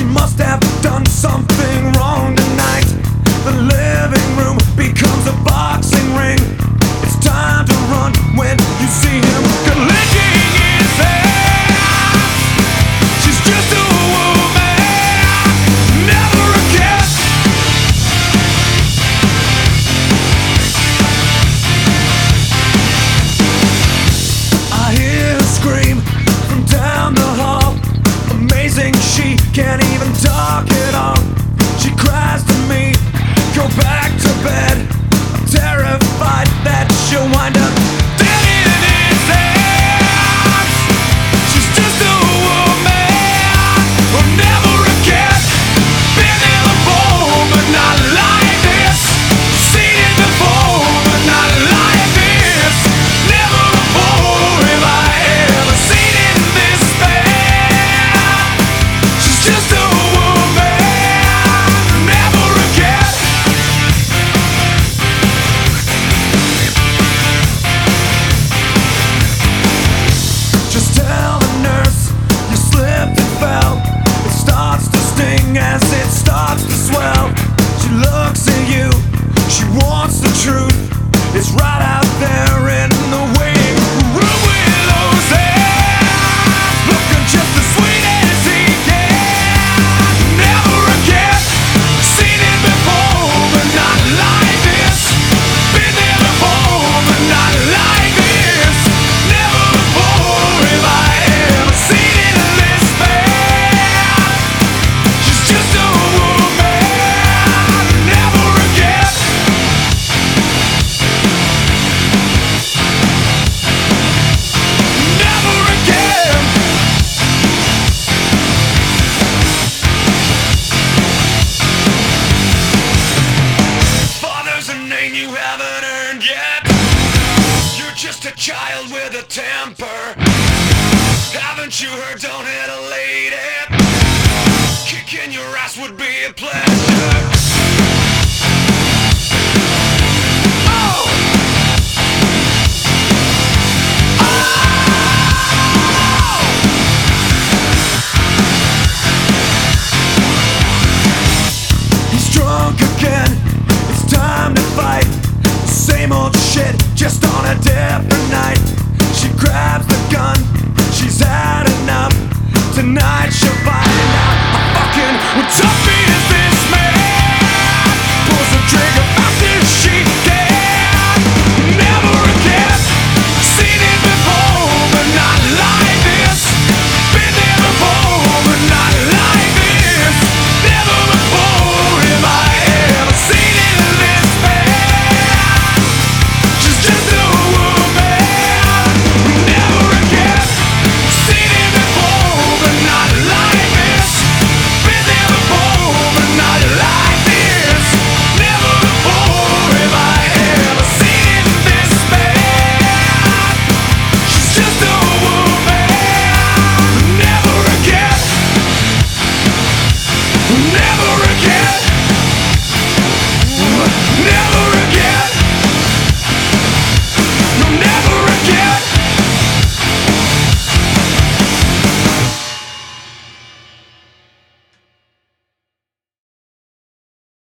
She must have done something. Haven't you heard? Don't hit a lady. Kicking your ass would be a pleasure. Oh! same old shit, just on a different night. She grabs the gun she's had enough. Tonight she'll find out. I fucking would tough it.